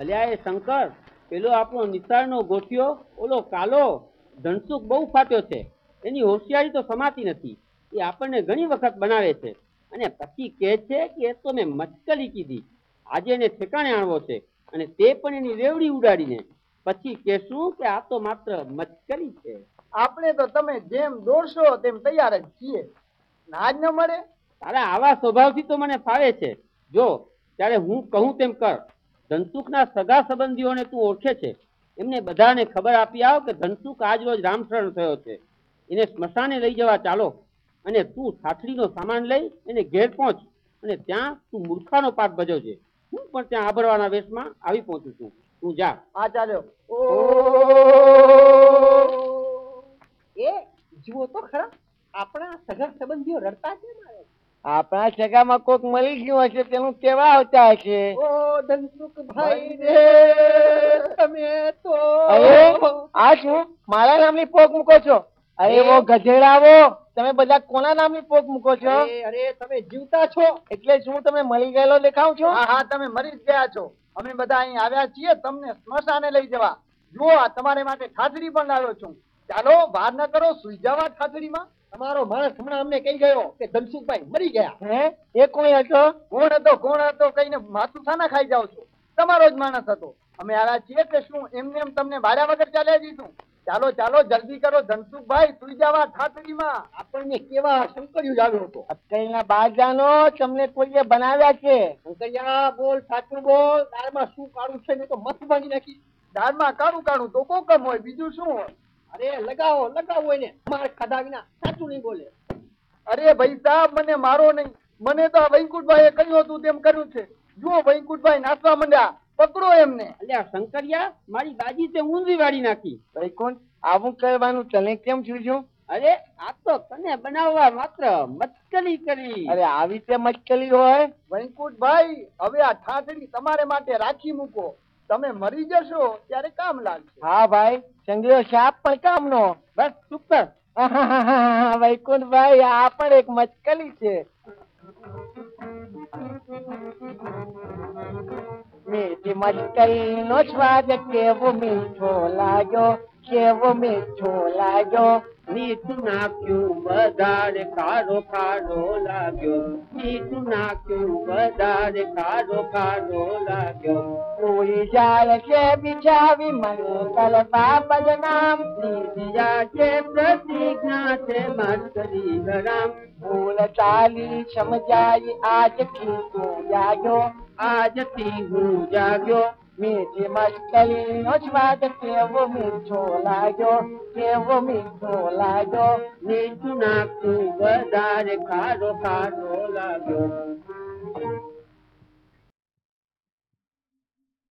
અલ્યા એ શંકર પેલો આપણો નિશાળનો ગોઠિયો ઓલો કાલો ધનસુખ બહુ ફાટ્યો છે. એની હોશિયારી તો સમાતી નથી. એ આપણને ઘણી વખત બનાવે છે. અને પછી કહે છે કે એ તો મેં મચકલી કીધી. આજે એને ઠેકાણે આણવો છે અને તે પણ એની રેવડી ઉડાડીને. પછી કહેશું કે આ તો માત્ર મચકલી છે. આપણે તો તમે જેમ દોડશો તેમ તૈયાર જ છીએ. ના જ ન મળે? તારા આવા સ્વભાવથી તો મને ફાવે છે. જો ત્યારે હું કહું તેમ કર. ધનસુખના સગા સંબંધીઓને તું ઓળખે છે. એમને બધાને ખબર આપી આવ કે ધનસુખ આજ રોજ રામશરણ થયો છે. એને સ્મશાને લઈ જવા ચાલો અને તું સાથળીનો સામાન લઈ એને ઘેર પહોંચ અને ત્યાં તું મૂર્ખાનો પાઠ ભજવજે. હું પણ ત્યાં આભરવાના વેશમાં આવી પહોંચું છું. તું જા. આ ચાલ્યો એ જુઓ તો ખરા આપણા સગા સંબંધીઓ રડતા છે? આપણા સગામાં કોક મળી ગયું હશે તેનું કેવા આવતા હશે? ઓ. ધનસુખ ભાઈ રે તમે તો. અરે આ શું? મારા નામની પોક મૂકો છો? અરે વો ગધેડાવો તમે બધા કોના નામની પોક મૂકો છો? અરે અરે તમે જીવતા છો. એટલે શું તમે મળી ગયેલો દેખાવ છો? હા હા તમે મરી જ ગયા છો. અમે બધા અહીં આવ્યા છીએ તમને સ્મશાને લઈ જવા. જુઓ તમારે માટે ખાતરી પણ લાવ્યો છું. ચાલો વાર ના કરો સુઈ જવા ઠાઠડીમાં તમારો માણસ હમણાં અમને કહી ગયો કે ધનસુખભાઈ મરી ગયા. હે? એ કોણ હતો? કોણ હતો? કોણ હતો? કઈને માથું થાના ખાઈ જાવ છો. તમારો જ માણસ હતો. અમે આવ્યા છીએ કે શું એમને એમ તમને ભાડ્યા વગર ચાલ્યા જઈશું. ચાલો ચાલો જલ્દી કરો ધનસુખભાઈ સુઈ જવા ઠાઠડીમાં આપણને કેવા શંકર્યું આવ્યો હતો. અત્યારના બાજાનો તમને કોઈએ બનાવ્યા છે. શંકરિયા બોલ સાચું બોલ. દાળમાં શું કાળું છે ને તો મત ભાંગી નાખી. દાળમાં કાળું કાળું તો કોકમ હોય બીજું શું હોય? અરે લગાવો લગાવો એને. માર ખાધા વિના સાચું નહીં બોલે. અરે ભાઈ સાહેબ મને મારો નહીં. મને તો આ વૈકુંઠભાઈએ કહ્યું હતું તેમ કર્યું છે. જુઓ વૈકુંઠભાઈ નાચવા માંડ્યા. પકડો એમને. અલ્યા શંકરિયા મારી દાદી તે ઊંધી વાળી નાખી. વૈકુંઠ આવું કહેવાનું તને કેમ છું અરે આ તો તને બનાવવા માત્ર મસ્કરી કરી. અરે આવી તે મચકલી હોય? વૈકુંઠભાઈ હવે આ ઠાઠડી તમારે માટે રાખી મૂકો. તમે મરી જશો ત્યારે કામ લાગશે. હા ભાઈ સંગ્રહ સાપ પણ કામનો. બસ સુપર વૈકુંઠભાઈ, આ પણ એક મચકલી છે. મીઠી મચકલી નો સ્વાદ કેવો મીઠો લાગ્યો. કેવો મીઠો લાગ્યો? મીઠું નાખ્યું વધારે કાળો કાળો લાગ્યો. મીઠું નાખ્યું વધારે કાળો કાળો લાગ્યો. કોઈ જાય છે બિછાવી મંગલ બાબલ નામ. દીદિયા છે પ્રતિજ્ઞા છે મસ્કરી ગરામ ભૂલ ચાલી સમજાઈ આજ તું જાગ્યો. આજથી હું જાગ્યો. મીઠી મસ્કલી નો સ્વાદ કેવો મીઠો લાગ્યો, કેવો મીઠો લાગ્યો. મીઠું નાખ્યું વધારે ખારો ખારો લાગ્યો.